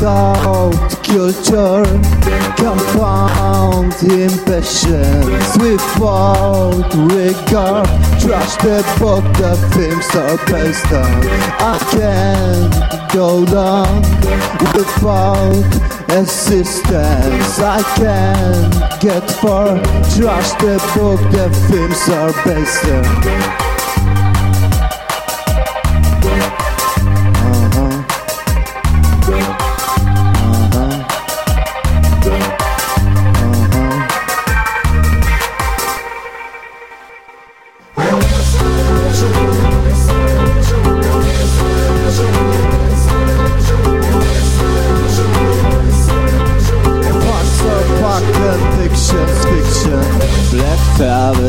Without culture, compound impatience. Without regard, trash the book the films are based on. I can't go down without assistance. I can't get far, trash the book the films are based on.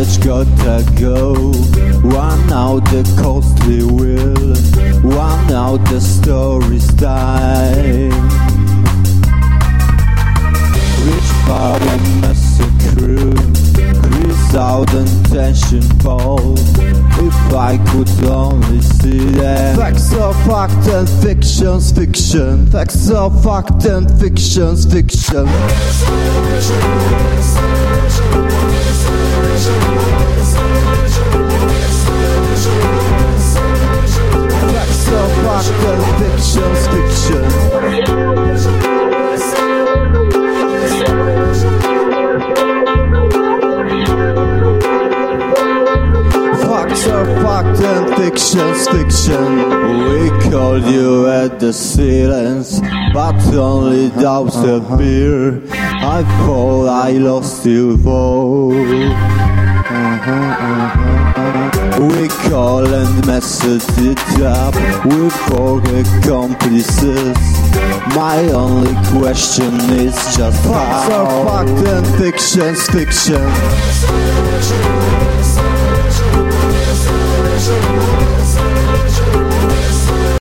Savage gotta go. One out the costly will, one out the story's time. Rich party massacre, Chris out and tension fall. If I could only see them. Facts are fact and fiction's fiction. Facts are fact and fiction's fiction. Fiction's fiction. Facts are fact and fiction's fiction. We called you at the silence, but only doubts appear. I thought I lost you for. Mm-hmm, mm-hmm. We call and message it up with four accomplices. My only question is just Facts are fact and fiction's fiction.